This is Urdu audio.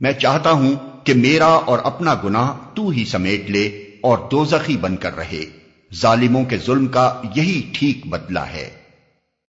میں چاہتا ہوں کہ میرا اور اپنا گناہ تو ہی سمیٹ لے اور دوزخی بن کر رہے۔ ظالموں کے ظلم کا یہی ٹھیک بدلہ ہے۔